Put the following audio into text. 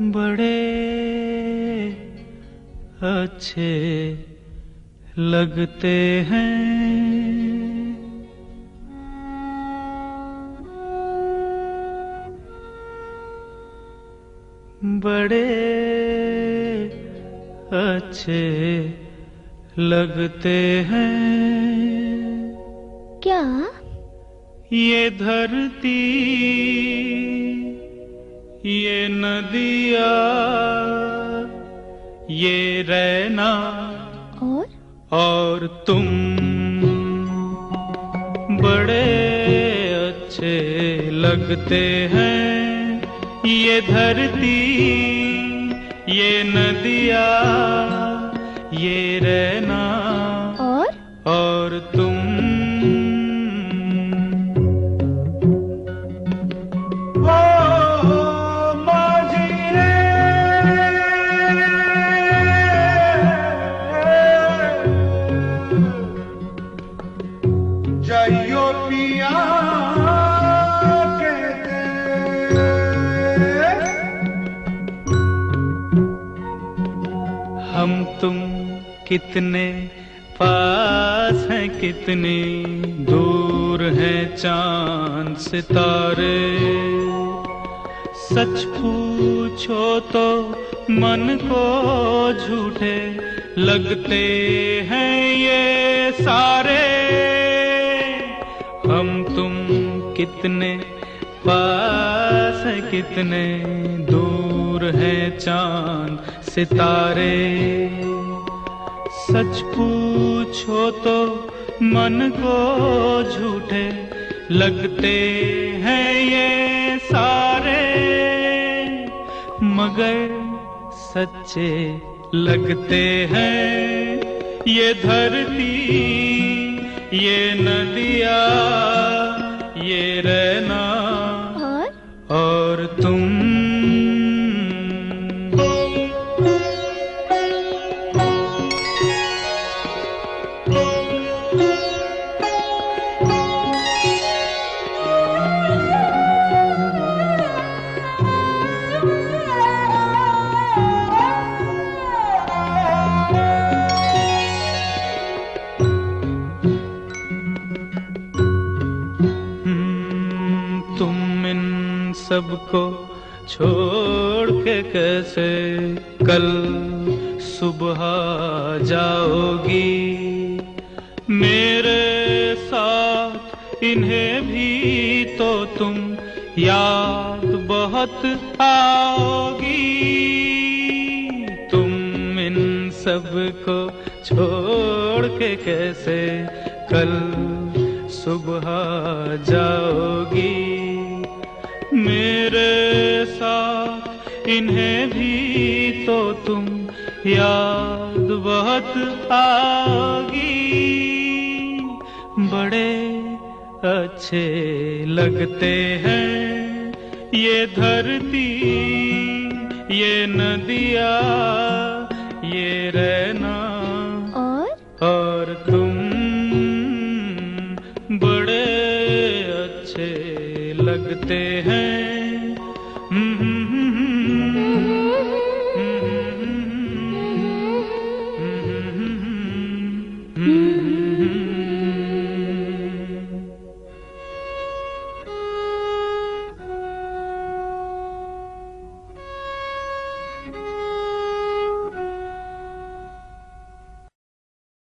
बड़े अच्छे लगते हैं। बड़े अच्छे लगते हैं। क्या? ये धरती ये नदिया ये रहना और? और तुम बड़े अच्छे लगते हैं। ये धरती ये नदिया ये रहना कितने पास है, कितने दूर हैं चाँद सितारे। सच पूछो तो मन को झूठे लगते हैं ये सारे। हम तुम कितने पास हैं, कितने दूर हैं चाँद सितारे। सच पूछो तो मन को झूठे लगते हैं ये सारे मगर सच्चे लगते हैं। ये धरती ये नदिया ये रहना और? और तुम सबको छोड़ के कैसे कल सुबह जाओगी? मेरे साथ इन्हें भी तो तुम याद बहुत आओगी। तुम इन सबको छोड़ के कैसे कल सुबह जाओगी? मेरे साथ इन्हें भी तो तुम याद बहुत आगी। बड़े अच्छे लगते हैं ये धरती ये नदिया ये रहना और? और तुम बड़े अच्छे लगते हैं।